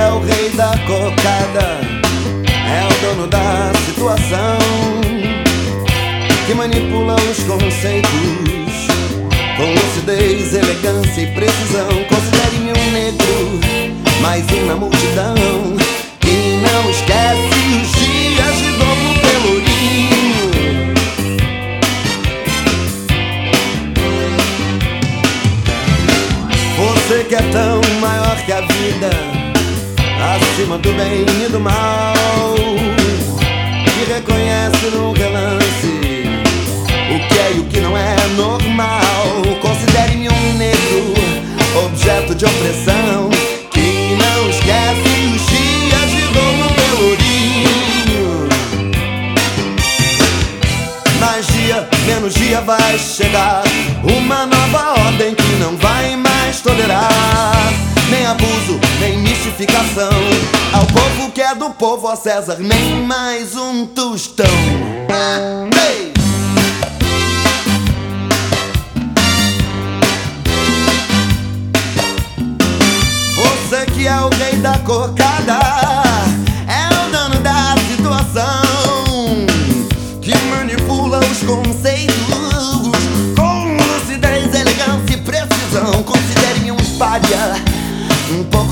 Que é o rei da cocada, é o dono da situação, que manipula os conceitos com lucidez, elegância e precisão. Considere-me um negro, mais um na multidão, e não esquece os dias de Dom Pelourinho. Você que é tão maior que a vida acima do bem e do mal, que reconhece no relance o que é e o que não é normal. Considere-me um negro, objeto de opressão, que não esquece os dias de dor no. Mais dia, menos dia vai chegar uma nova ordem que não vai mais tolerar nem mistificação. Ao povo que é do povo, a César, nem mais um tostão. Ei! Você que é o rei da cocada,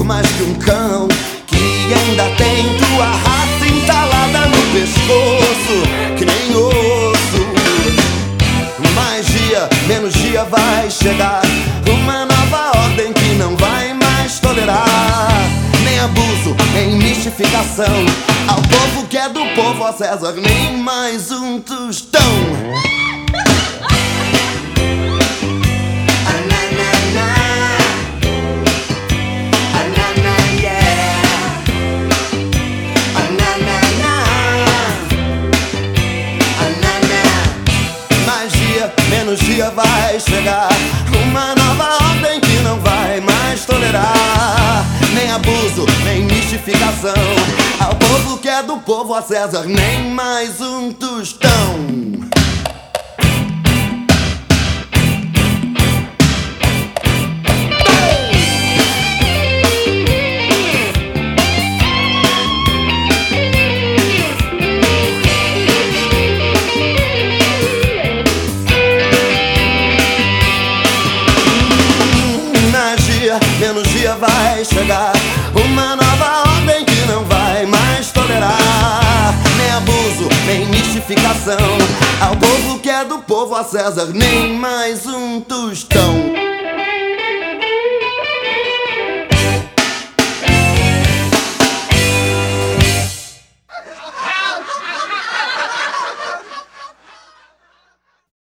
mais que um cão que ainda tem tua raça entalada no pescoço, que nem osso. Mais dia, menos dia vai chegar uma nova ordem que não vai mais tolerar nem abuso, nem mistificação. Ao povo que é do povo, a César, nem mais um tostão. Chegar. Uma nova ordem que não vai mais tolerar Nem abuso, nem mistificação. Ao povo que é do povo, a César Nem mais um tostão menos dia vai chegar. Uma nova ordem que não vai mais tolerar. Nem abuso, nem mistificação. Ao povo que é do povo, a César Nem mais um tostão